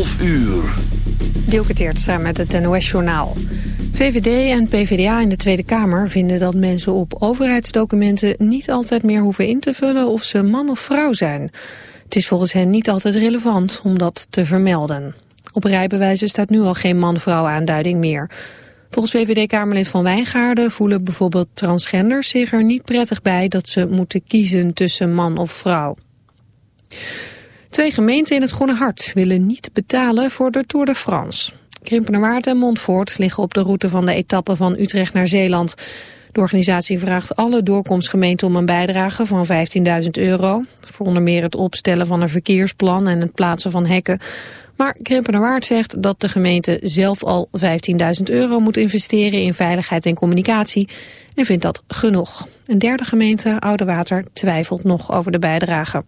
12 uur. Dielke samen met het NOS-journaal. VVD en PvdA in de Tweede Kamer vinden dat mensen op overheidsdocumenten niet altijd meer hoeven in te vullen of ze man of vrouw zijn. Het is volgens hen niet altijd relevant om dat te vermelden. Op rijbewijzen staat nu al geen man-vrouw aanduiding meer. Volgens VVD-Kamerlid Van Wijngaarden voelen bijvoorbeeld transgenders zich er niet prettig bij dat ze moeten kiezen tussen man of vrouw. Twee gemeenten in het Groene Hart willen niet betalen voor de Tour de France. Krimpenerwaard en Montfort liggen op de route van de etappe van Utrecht naar Zeeland. De organisatie vraagt alle doorkomstgemeenten om een bijdrage van 15.000 euro. Voor onder meer het opstellen van een verkeersplan en het plaatsen van hekken. Maar Krimpenerwaard zegt dat de gemeente zelf al 15.000 euro moet investeren in veiligheid en communicatie. En vindt dat genoeg. Een derde gemeente, Oudewater, twijfelt nog over de bijdrage.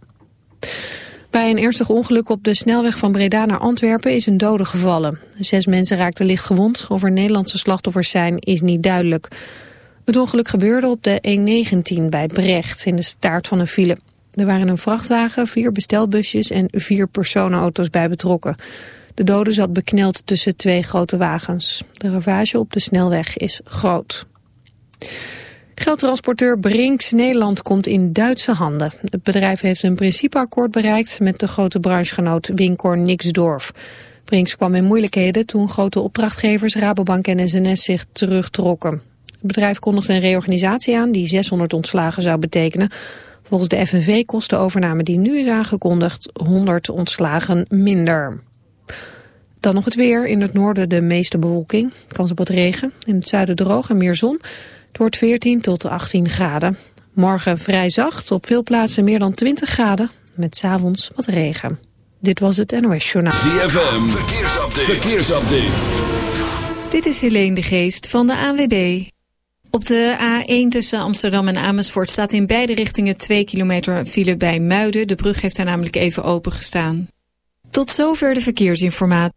Bij een ernstig ongeluk op de snelweg van Breda naar Antwerpen is een dode gevallen. Zes mensen raakten licht gewond. Of er Nederlandse slachtoffers zijn is niet duidelijk. Het ongeluk gebeurde op de E19 bij Brecht in de staart van een file. Er waren een vrachtwagen, vier bestelbusjes en vier personenauto's bij betrokken. De dode zat bekneld tussen twee grote wagens. De ravage op de snelweg is groot. Geldtransporteur Brinks Nederland komt in Duitse handen. Het bedrijf heeft een principeakkoord bereikt met de grote branchegenoot Wincor Nixdorf. Brinks kwam in moeilijkheden toen grote opdrachtgevers Rabobank en SNS zich terugtrokken. Het bedrijf kondigde een reorganisatie aan die 600 ontslagen zou betekenen. Volgens de FNV kost de overname die nu is aangekondigd 100 ontslagen minder. Dan nog het weer. In het noorden de meeste bewolking. Kans op wat regen. In het zuiden droog en meer zon. Het wordt 14 tot 18 graden. Morgen vrij zacht, op veel plaatsen meer dan 20 graden, met s'avonds wat regen. Dit was het NOS Journaal. ZFM, verkeersupdate. verkeersupdate. Dit is Helene de Geest van de ANWB. Op de A1 tussen Amsterdam en Amersfoort staat in beide richtingen 2 kilometer file bij Muiden. De brug heeft daar namelijk even open gestaan. Tot zover de verkeersinformatie.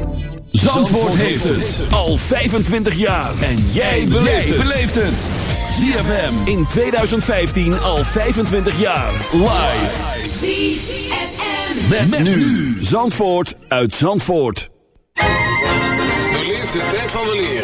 Zandvoort heeft het al 25 jaar. En jij beleeft het. ZFM in 2015 al 25 jaar. Live. ZFM. Met, nu. Zandvoort uit Zandvoort. Beleef de tijd van weleer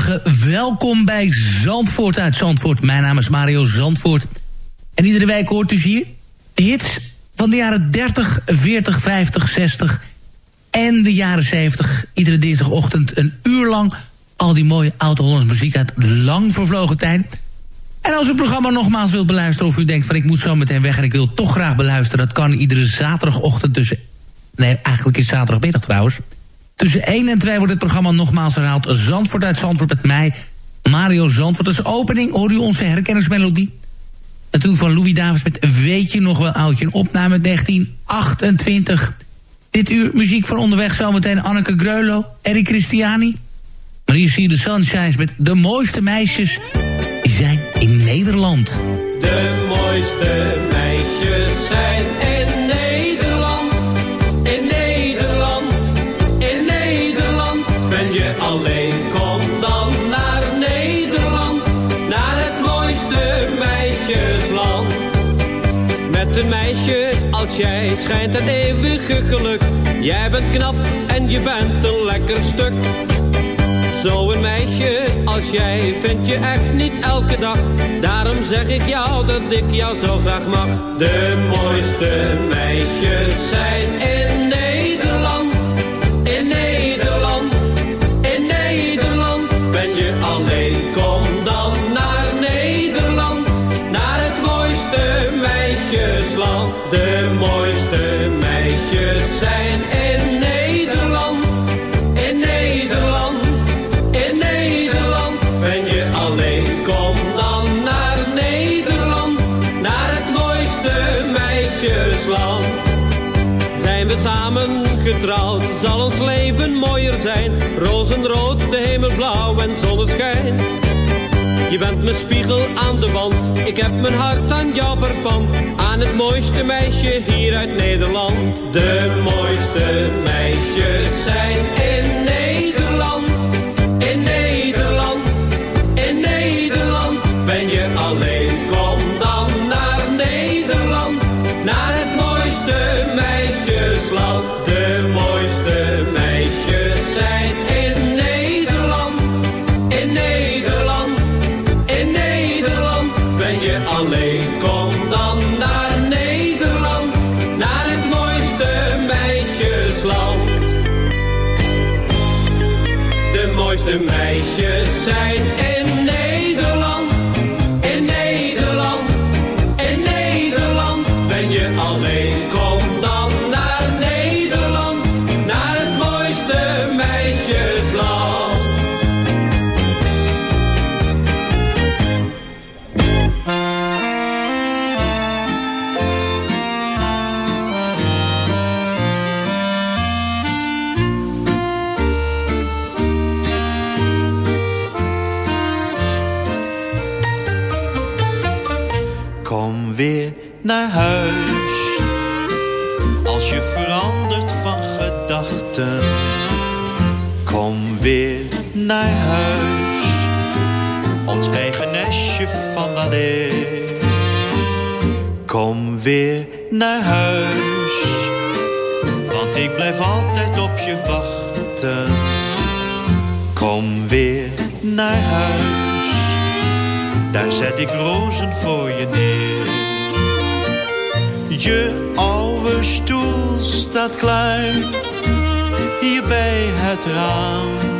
Goedemorgen. Welkom bij Zandvoort uit Zandvoort. Mijn naam is Mario Zandvoort. En iedere week hoort u hier de hits van de jaren 30, 40, 50, 60 en de jaren 70. Iedere dinsdagochtend een uur lang al die mooie oud-Hollandse muziek uit lang vervlogen tijd. En als u het programma nogmaals wilt beluisteren... of u denkt van ik moet zo meteen weg en ik wil toch graag beluisteren... dat kan iedere zaterdagochtend tussen... nee, eigenlijk is zaterdagmiddag trouwens... Tussen 1 en 2 wordt het programma nogmaals herhaald. Zandvoort uit Zandvoort met mij, Mario Zandvoort. Als opening hoor u onze herkenningsmelodie. Natuurlijk van Louis Davis met Weet je nog wel oudje. Een opname uit 1928. Dit uur muziek van onderweg zometeen Anneke Greulo, Eric Christiani. Maar hier zie je de Sunshines met de mooiste meisjes. Die zijn in Nederland. De mooiste meisjes zijn jij schijnt het eeuwige geluk. Jij bent knap en je bent een lekker stuk. Zo'n meisje als jij vind je echt niet elke dag. Daarom zeg ik jou dat ik jou zo graag mag. De mooiste meisjes zijn in de hemel blauw en zonneschijn. Je bent mijn spiegel aan de wand, ik heb mijn hart aan jou verpand. Aan het mooiste meisje hier uit Nederland. De mooiste meisjes zijn Ons eigen nestje van weleer. Kom weer naar huis. Want ik blijf altijd op je wachten. Kom weer naar huis. Daar zet ik rozen voor je neer. Je oude stoel staat klaar. Hier bij het raam.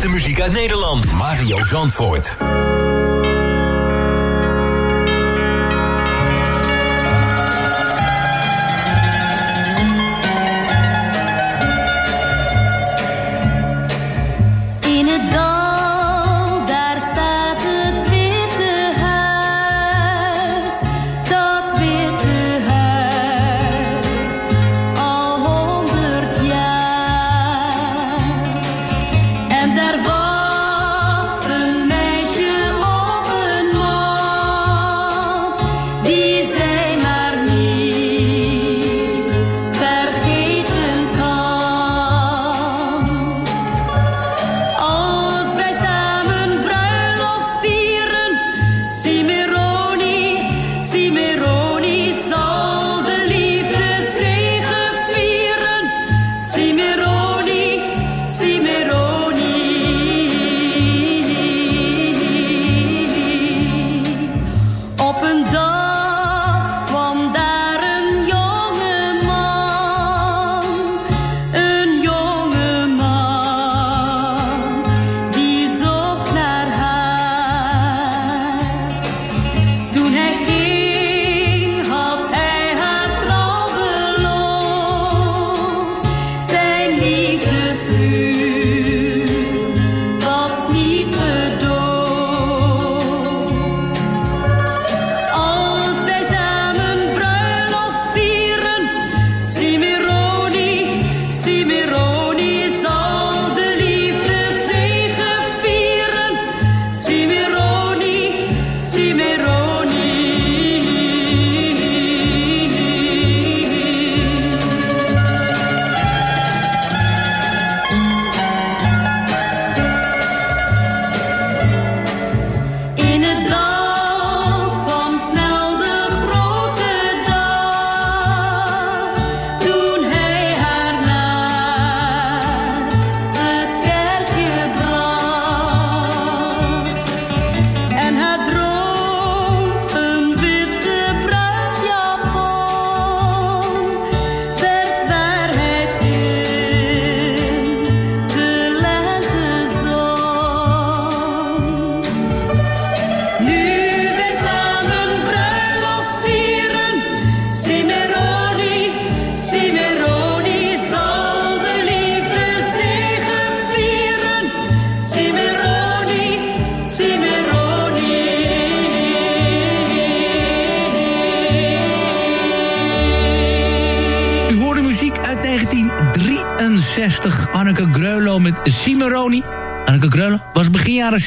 De muziek uit Nederland. Mario Zandvoort.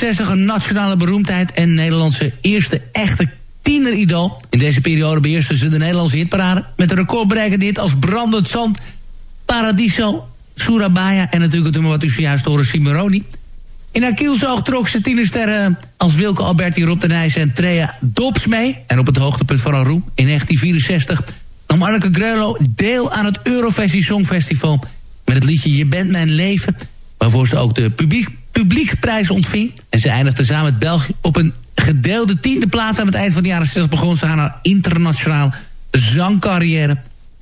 een nationale beroemdheid en Nederlandse eerste echte tieneridool. In deze periode beheersten ze de Nederlandse hitparade... met een recordbrekend hit als Brandend Zand, Paradiso, Surabaya... en natuurlijk het nummer wat u zojuist hoorde, Cimarroni. In haar kielzoog trok ze tienersterren als Wilke Alberti, Rob de Nijs en Trea Dobbs mee. En op het hoogtepunt van haar roem in 1964 nam Anneke Greulo deel aan het Eurovisie Songfestival... met het liedje Je bent mijn leven, waarvoor ze ook de publiek publieksprijs ontving. En ze eindigde samen met België op een gedeelde tiende plaats... aan het eind van de jaren 60 begon ze aan haar internationale zangcarrière...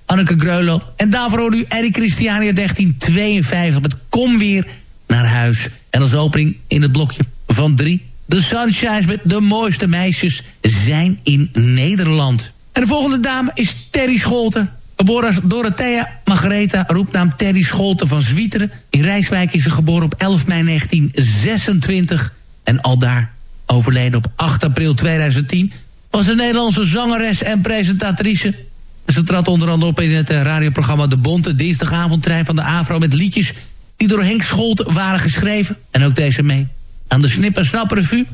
Anneke Greulow. En daarvoor hoorde u Eric Christiani uit 1952 met Kom Weer naar huis. En als opening in het blokje van drie... De Sunshines met de mooiste meisjes zijn in Nederland. En de volgende dame is Terry Scholten. Geboren als Dorothea Margaretha, roepnaam Terry Scholten van Zwieteren. In Rijswijk is ze geboren op 11 mei 1926. En al daar overleden op 8 april 2010... was een Nederlandse zangeres en presentatrice. Ze trad onder andere op in het eh, radioprogramma De Bonte... dinsdagavondtrein van de AVRO met liedjes die door Henk Scholt waren geschreven. En ook deze mee. Aan de Snip en Snap Revue.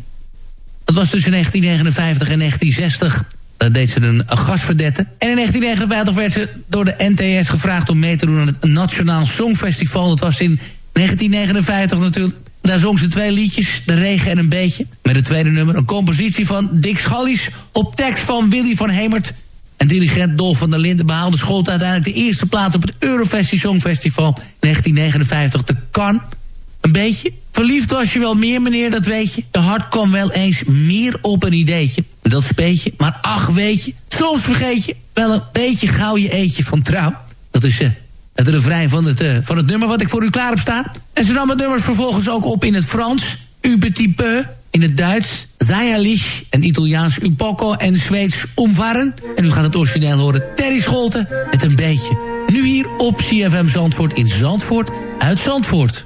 Dat was tussen 1959 en 1960. Daar deed ze een, gastverdette. En in 1959 werd ze door de NTS gevraagd om mee te doen aan het Nationaal Songfestival. Dat was in 1959 natuurlijk. Daar zong ze twee liedjes, De Regen en een Beetje. Met het tweede nummer een compositie van Dick Schallies... op tekst van Willy van Hemert. En dirigent Dolf van der Linden behaalde Scholt uiteindelijk de eerste plaats... op het Eurovisie Songfestival 1959 te Cannes. Een beetje. Verliefd was je wel meer, meneer, dat weet je. De hart kwam wel eens meer op een ideetje. Dat speetje, maar ach, weet je. Soms vergeet je wel een beetje gauw je eetje van trouw. Dat is uh, het refrein van het, uh, van het nummer wat ik voor u klaar heb staan. En ze nam het nummer vervolgens ook op in het Frans. U petit peu. In het Duits. Zajalich. En Italiaans un poco. En Zweeds umvaren. En u gaat het origineel horen. Terry Scholten. Met een beetje. Nu hier op CFM Zandvoort in Zandvoort. Uit Zandvoort.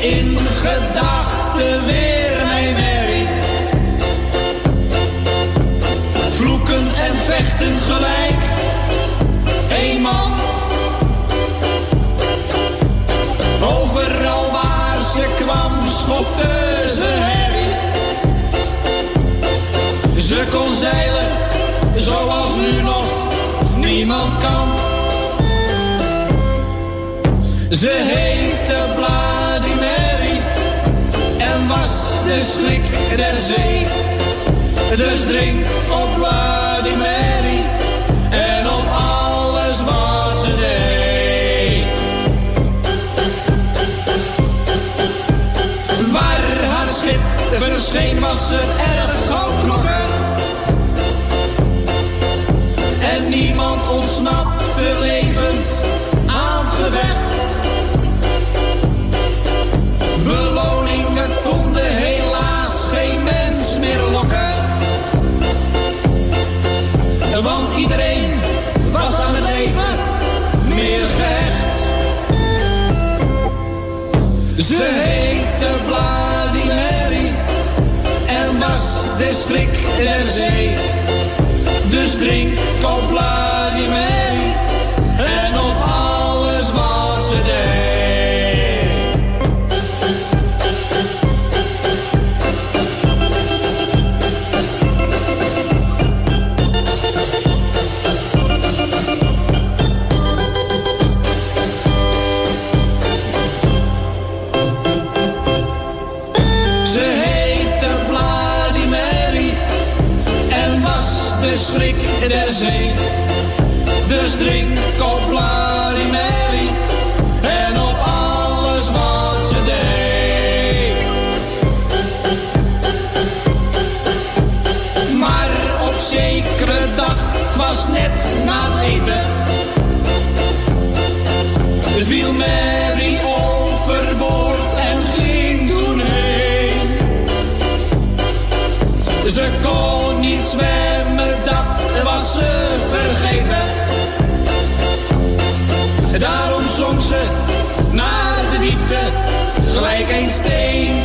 In gedachten weer mijn Mary. Vloeken en vechten gelijk, één man. Overal waar ze kwam, schopte ze herrie. Ze kon zeilen, zoals nu nog niemand kan. Ze heette de schrik der zee. Dus drink op Bloody Mary en op alles wat ze deed. Waar haar schip verscheen was ze erg gauw knokken. En niemand ontsnapte levend Dus drink op Bloody Dus drink op Bloody Mary en op alles wat ze deed. Maar op zekere dag, het was net na het eten, viel Mary gelijk een steen.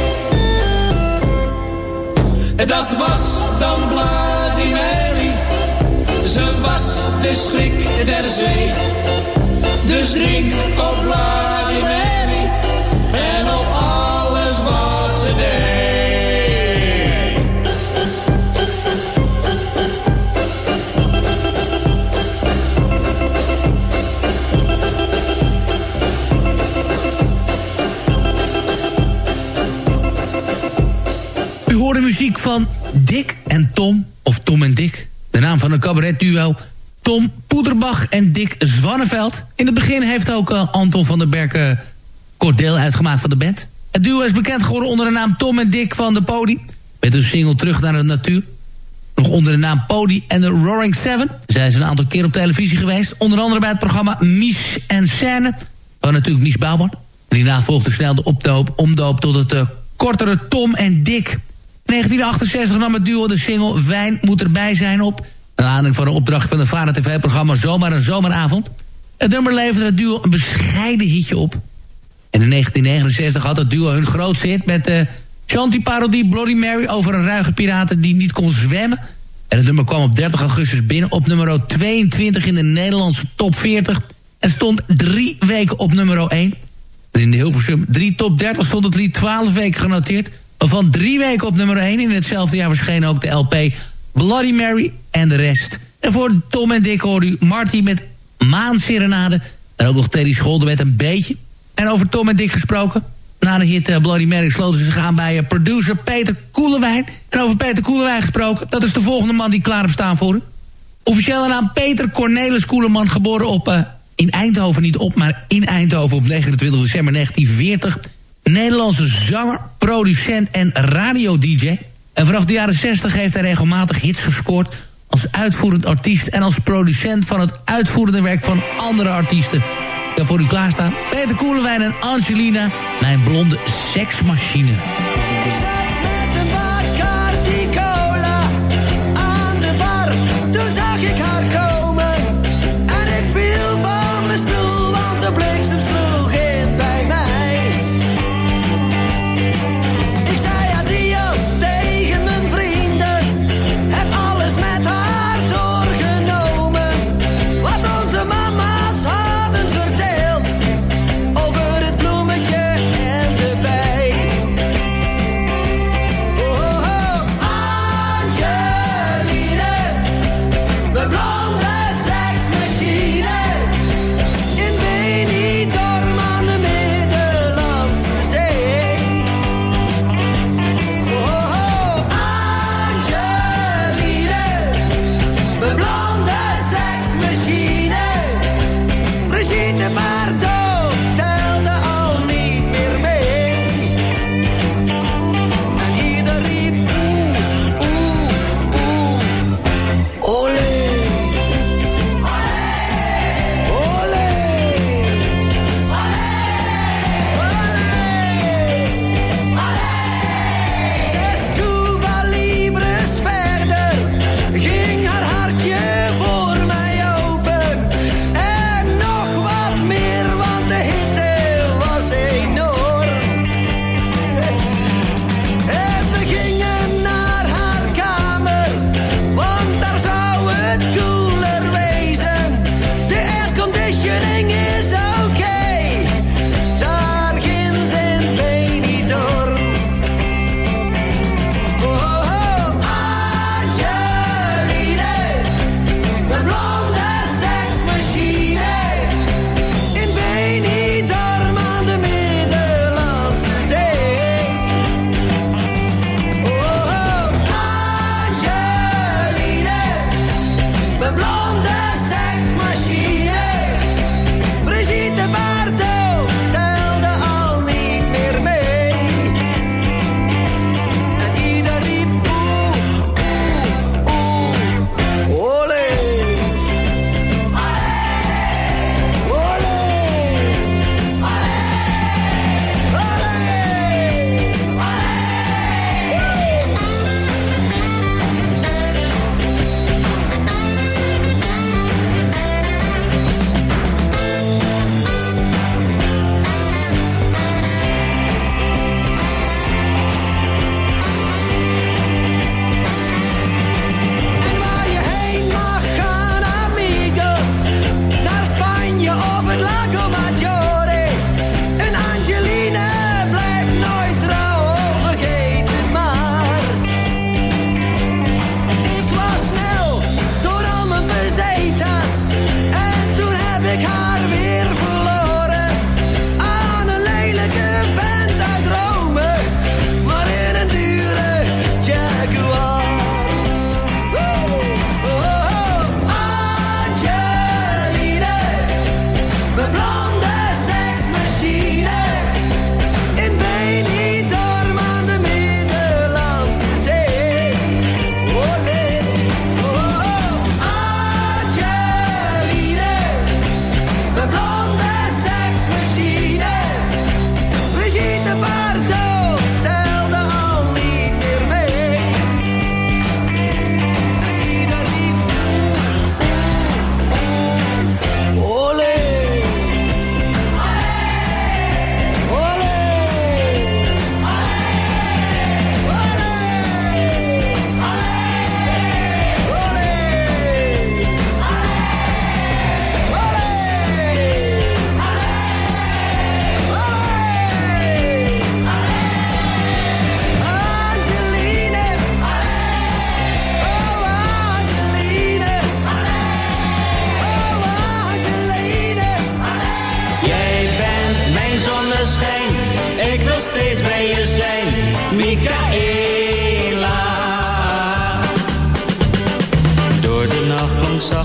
Dat was dan Mary, ze was de schrik der zee. Dus drink op Bloody muziek van Dick en Tom, of Tom en Dick. De naam van een cabaretduo Tom Poederbach en Dick Zwanneveld. In het begin heeft ook eh, Anton van den Berken kort deel uitgemaakt van de band. Het duo is bekend geworden onder de naam Tom en Dick van de Podi. Met een single Terug naar de Natuur. Nog onder de naam Podi en de Roaring Seven. Zijn een aantal keer op televisie geweest. Onder andere bij het programma Mies en Scène. Van natuurlijk Mies Bouwman. En hierna volgde snel de opdoop, omdoop tot het eh, kortere Tom en Dick. In 1968 nam het duo de single Wijn moet erbij zijn op. Een aanleiding van een opdracht van de Vara TV-programma Zomaar en Zomeravond. Het nummer leverde het duo een bescheiden hitje op. En in 1969 had het duo hun grootste hit met de Shanty-parodie Bloody Mary... over een ruige piraten die niet kon zwemmen. En het nummer kwam op 30 augustus binnen op nummer 22 in de Nederlandse top 40... en stond drie weken op nummer 1. En in de Hilversum 3 top 30 stond het lied 12 weken genoteerd... Van drie weken op nummer 1 in hetzelfde jaar verscheen ook de LP Bloody Mary en de rest. En voor Tom en Dick hoorde u Marty met Maan Serenade. En ook nog Teddy Scholder met een beetje. En over Tom en Dick gesproken. Na de hit eh, Bloody Mary sloten ze zich aan bij eh, producer Peter Koelewijn. En over Peter Koelewijn gesproken, dat is de volgende man die klaar heeft staan voor u. Officiële naam Peter Cornelis Koeleman, geboren op, eh, in Eindhoven, niet op, maar in Eindhoven op 29 december 1940. Nederlandse zanger, producent en radio-dj. En vanaf de jaren 60 heeft hij regelmatig hits gescoord... als uitvoerend artiest en als producent van het uitvoerende werk van andere artiesten. Ik heb voor u klaarstaan Peter Koelewijn en Angelina, mijn blonde seksmachine.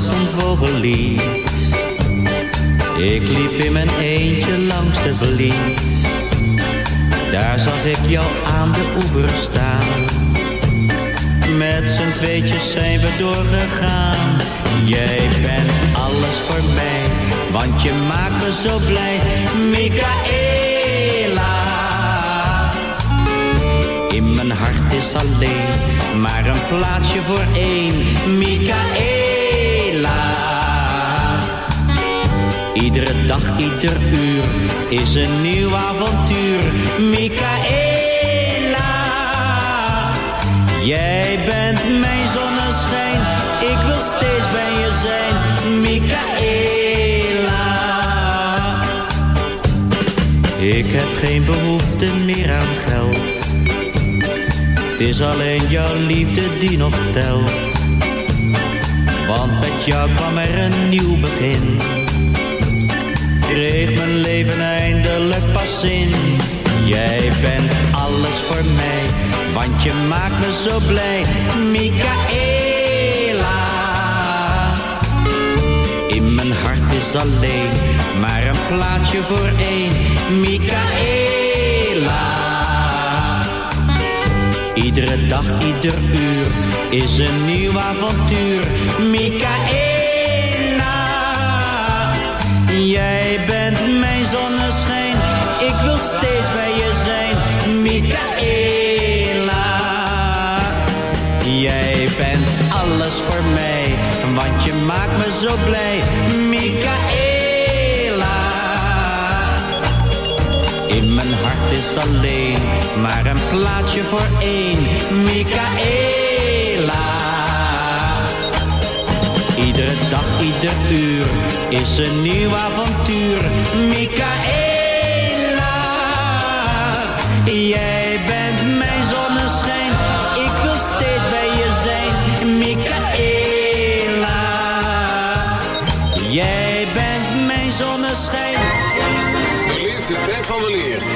Een vogellied. Ik liep in mijn eentje langs de verliet. Daar zag ik jou aan de oever staan. Met z'n tweetjes zijn we doorgegaan. Jij bent alles voor mij, want je maakt me zo blij. Michaela. In mijn hart is alleen maar een plaatsje voor één. Michaela. Iedere dag, ieder uur is een nieuw avontuur. Michaela. Jij bent mijn zonneschijn, ik wil steeds bij je zijn. Michaela. Ik heb geen behoefte meer aan geld. Het is alleen jouw liefde die nog telt. Want met jou kwam er een nieuw begin. Kreeg mijn leven eindelijk pas in. Jij bent alles voor mij, want je maakt me zo blij. Michaela. In mijn hart is alleen maar een plaatsje voor één. Michaela. Iedere dag, ieder uur is een nieuw avontuur. Michaela. Jij bent mijn zonneschijn, ik wil steeds bij je zijn. Michaela. Jij bent alles voor mij, want je maakt me zo blij. Is alleen maar een plaatsje voor één. Michaela. Iedere dag, ieder uur is een nieuw avontuur. Michaela. Jij bent mijn zonneschijn, ik wil steeds bij je zijn. Michaela. Jij bent mijn zonneschijn. Beleef de tijd van weleer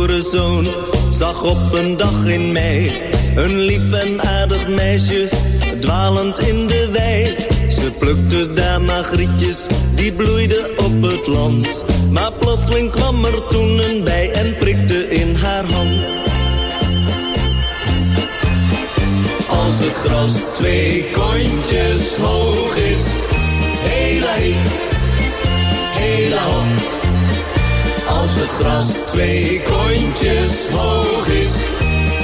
boerenzoon zag op een dag in mei een lief en aardig meisje dwalend in de wei. Ze plukte daar magrietjes, die bloeiden op het land. Maar plotseling kwam er toen een bij en prikte in haar hand. Als het gras twee kontjes hoog is, hela hiep, Als het gras twee kontjes hoog is,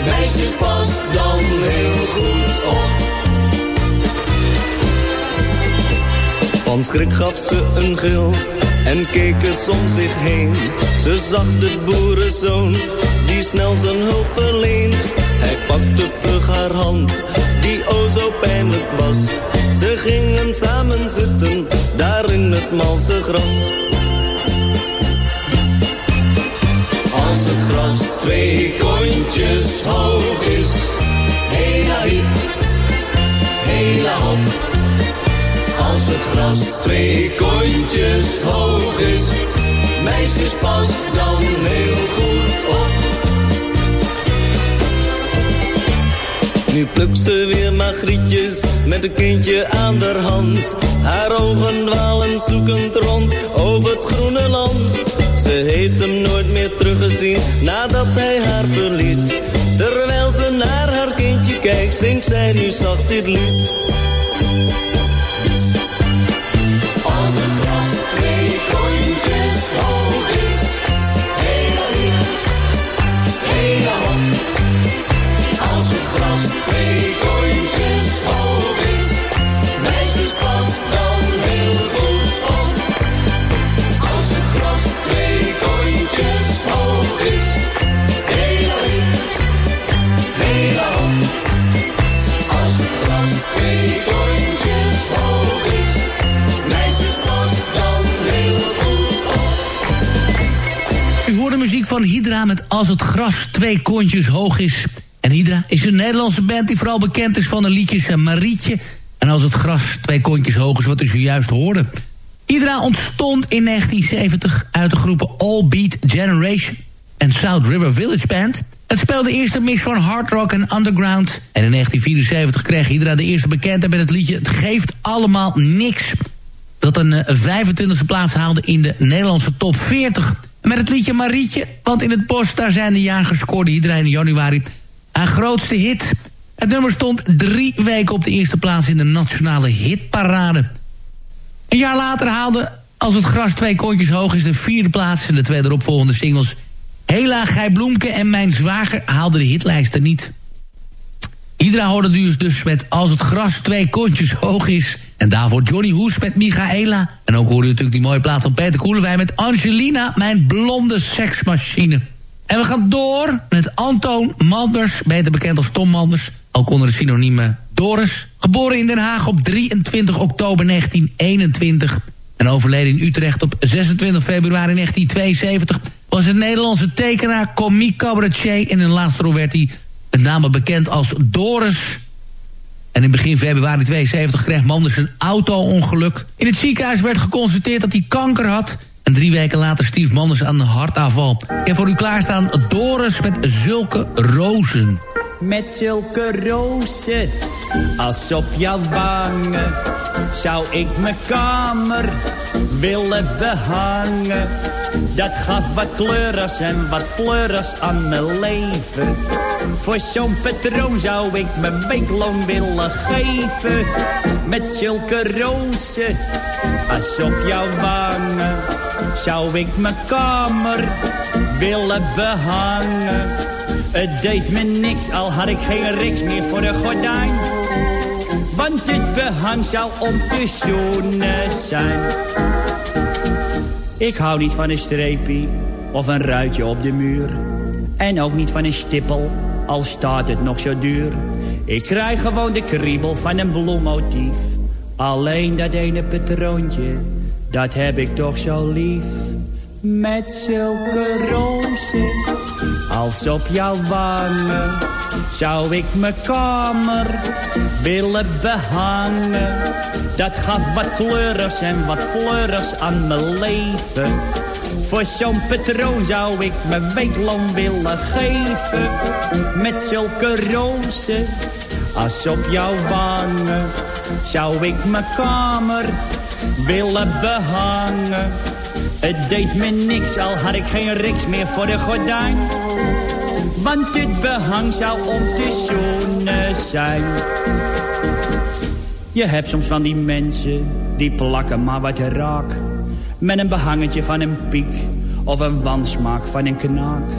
meisjes pas dan heel goed op. Van schrik gaf ze een gil en keek eens om zich heen. Ze zag de boerenzoon die snel zijn hulp verleent. Hij pakte vlug haar hand, die o zo pijnlijk was. Ze gingen samen zitten, daar in het malse gras. Het gras twee kontjes hoog is, hela hiep, hela hop. Als het gras twee kontjes hoog is, meisjes pas dan heel goed op. Nu plukt ze weer magrietjes met een kindje aan haar hand. Haar ogen dwalen zoekend rond over het groene land. Ze heeft hem nooit meer teruggezien nadat hij haar verliet. Terwijl ze naar haar kindje kijkt, zingt zij nu zacht dit lied. Van Hydra met Als het gras twee kontjes hoog is. En Hydra is een Nederlandse band die vooral bekend is van de liedjes eh, Marietje... en Als het gras twee kontjes hoog is, wat u zojuist hoorde. Hydra ontstond in 1970 uit de groepen All Beat Generation en South River Village Band. Het speelde eerst mix van hard rock en underground. En in 1974 kreeg Hydra de eerste bekendheid met het liedje Het geeft allemaal niks dat een eh, 25e plaats haalde in de Nederlandse top 40. Met het liedje Marietje, want in het bos daar zijn de jagers scoorde iedereen in januari haar grootste hit. Het nummer stond drie weken op de eerste plaats in de nationale hitparade. Een jaar later haalde Als het gras twee kontjes hoog is de vierde plaats... en de twee eropvolgende singles Hela, Gij Bloemke en Mijn Zwager haalden de hitlijsten niet. Hydra hoorde dus, dus met Als het gras twee kontjes hoog is. En daarvoor Johnny Hoes met Michaela. En ook hoorde je natuurlijk die mooie plaat van Peter Koelewijn... met Angelina, mijn blonde seksmachine. En we gaan door met Antoon Manders, beter bekend als Tom Manders. Ook onder de synonieme Doris. Geboren in Den Haag op 23 oktober 1921... en overleden in Utrecht op 26 februari 1972... was een Nederlandse tekenaar, komiek, cabaretier... en in laatste rol werd met name bekend als Doris... En in begin februari 72 kreeg Manders een auto-ongeluk. In het ziekenhuis werd geconstateerd dat hij kanker had. En drie weken later stierf Manders aan een hartaanval. Heb voor u klaarstaan Doris met zulke rozen. Met zulke rozen als op jouw wangen zou ik mijn kamer willen behangen. Dat gaf wat kleurers en wat fleurs aan mijn leven. Voor zo'n patroon zou ik mijn weekloon willen geven. Met zulke rozen als op jouw wangen zou ik mijn kamer willen behangen. Het deed me niks, al had ik geen riks meer voor de gordijn. Want dit behang zou om te zoenen zijn. Ik hou niet van een streepje of een ruitje op de muur. En ook niet van een stippel, al staat het nog zo duur. Ik krijg gewoon de kriebel van een bloemmotief. Alleen dat ene patroontje, dat heb ik toch zo lief. Met zulke rozen als op jouw wangen zou ik mijn kamer willen behangen. Dat gaf wat kleurers en wat fleurs aan mijn leven. Voor zo'n patroon zou ik mijn weekloon willen geven. Met zulke rozen als op jouw wangen zou ik mijn kamer willen behangen. Het deed me niks, al had ik geen riks meer voor de gordijn. Want dit behang zou om te zoenen zijn. Je hebt soms van die mensen, die plakken maar wat raak. Met een behangetje van een piek, of een wansmaak van een knaak.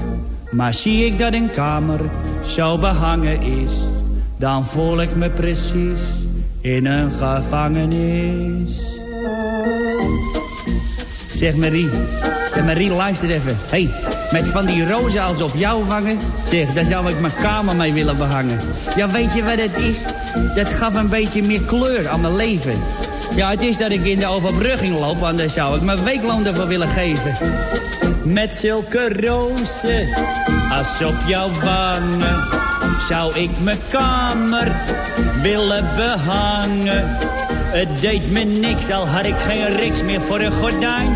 Maar zie ik dat een kamer zo behangen is, dan voel ik me precies in een gevangenis. Zeg Marie, ja, Marie luister even. hey, met van die rozen als op jou vangen, zeg, daar zou ik mijn kamer mee willen behangen. Ja, weet je wat het is? Dat gaf een beetje meer kleur aan mijn leven. Ja, het is dat ik in de overbrugging loop, anders zou ik mijn weekloon ervoor willen geven. Met zulke rozen als op jouw wangen, zou ik mijn kamer willen behangen. Het deed me niks, al had ik geen riks meer voor een gordijn.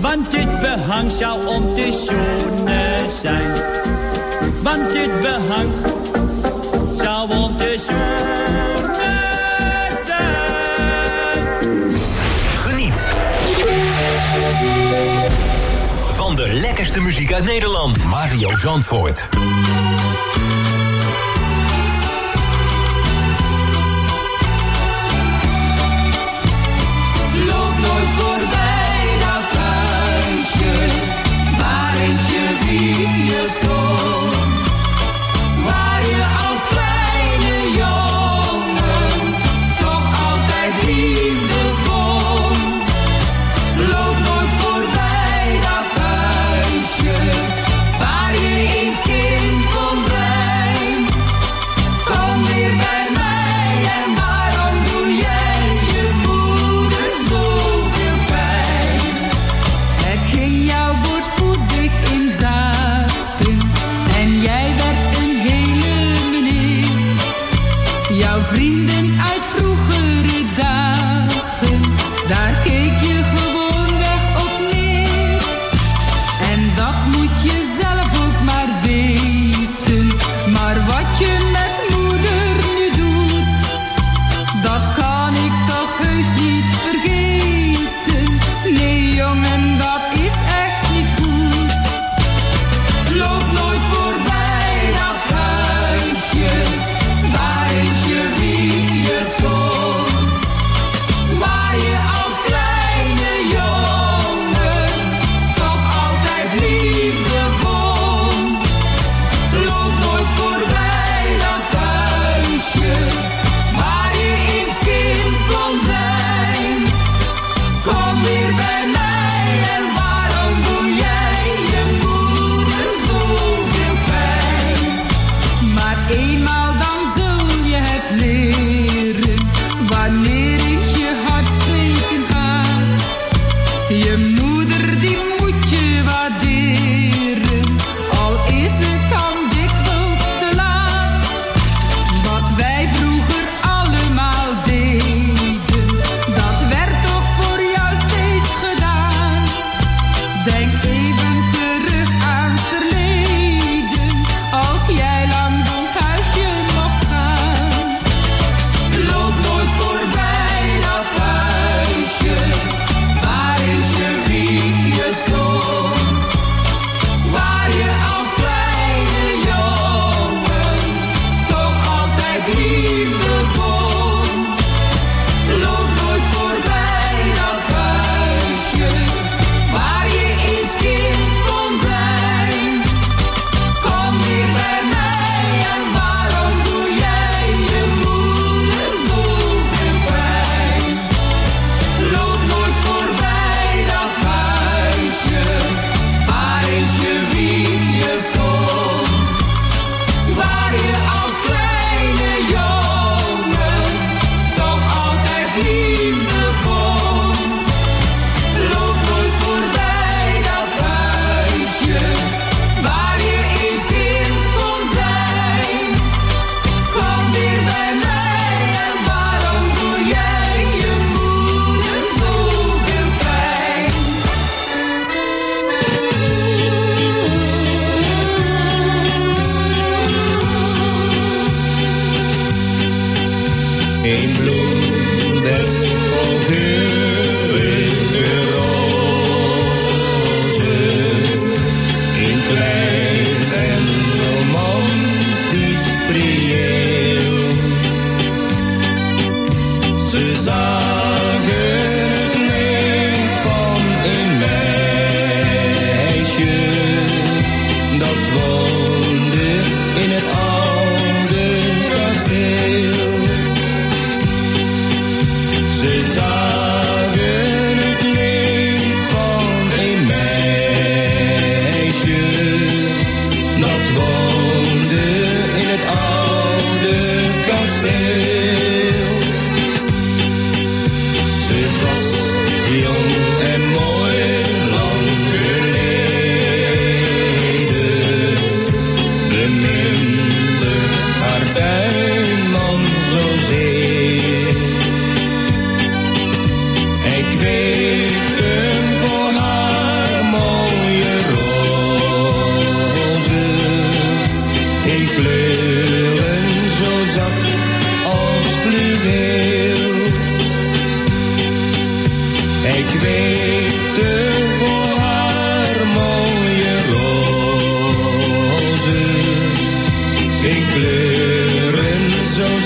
Want dit behang zou om te zoenen zijn. Want dit behang zou om te zoenen de lekkerste muziek uit Nederland. Mario Zandvoort.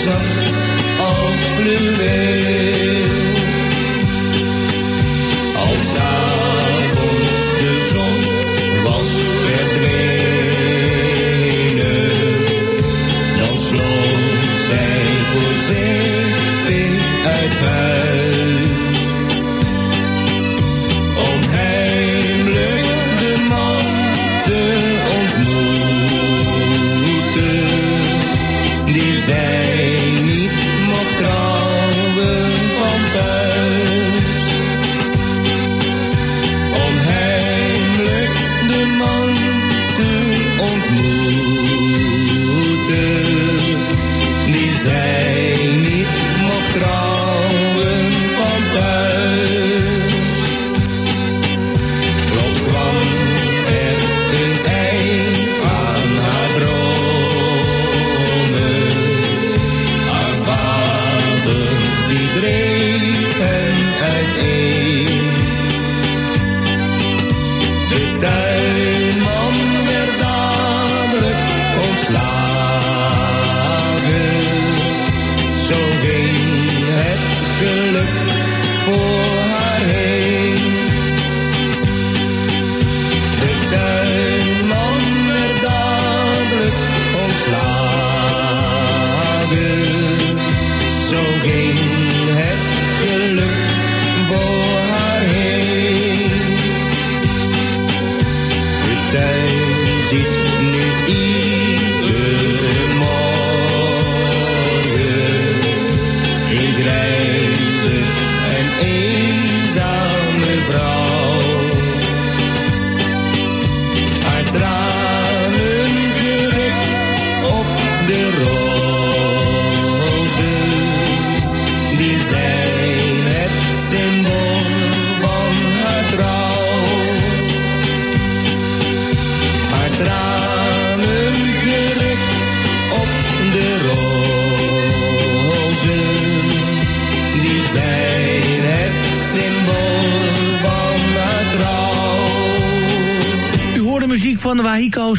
Zacht als fluweel.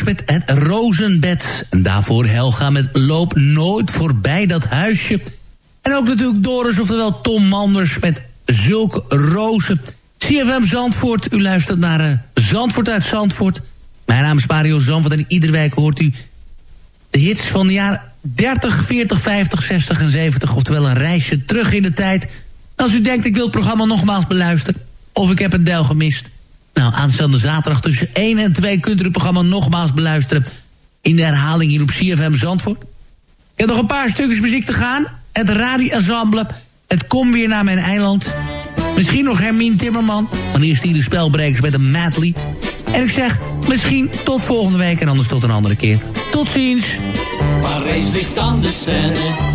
Met het Rozenbed. En daarvoor Helga met Loop nooit voorbij dat huisje. En ook natuurlijk Doris, oftewel Tom Manders met Zulke Rozen. CFM Zandvoort, u luistert naar eh, Zandvoort uit Zandvoort. Mijn naam is Mario Zandvoort en iedere week hoort u de hits van de jaren 30, 40, 50, 60 en 70. Oftewel een reisje terug in de tijd. Als u denkt, ik wil het programma nogmaals beluisteren... of ik heb een deel gemist... Nou, aanstaande zaterdag tussen 1 en 2 kunt u het programma nogmaals beluisteren... in de herhaling hier op CFM Zandvoort. Ik heb nog een paar stukjes muziek te gaan. Het radioensemble, het Kom Weer Naar Mijn Eiland. Misschien nog Hermine Timmerman. Maar eerst hier de spelbrekers met een medley. En ik zeg, misschien tot volgende week en anders tot een andere keer. Tot ziens. Parijs ligt aan de Seine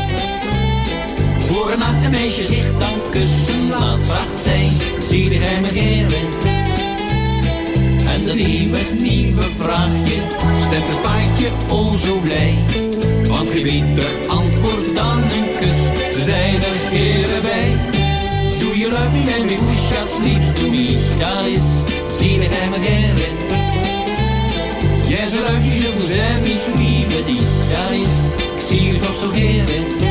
Voor een meisje zich dan kussen laat, vraagt zij, zie hij me heren? En dat nieuwe, nieuwe vraagje stemt het paardje o zo blij. Want geen beter antwoord dan een kus, ze zijn er heren bij. Do you love me, baby, who shall sleeps to is, zie hij me heren? Yes, I love you, je vous aime, ich liebe dich. Dat is, ik zie u toch zo heren.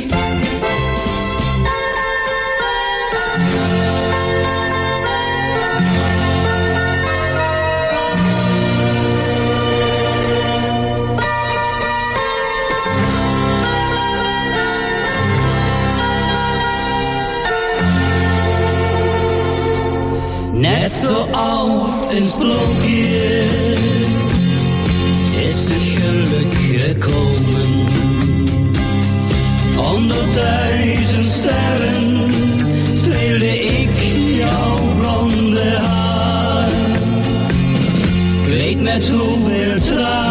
Een sprookje is het geluk gekomen. Onder duizend sterren streelde ik jouw blonde haar. Ik met hoeveel tranen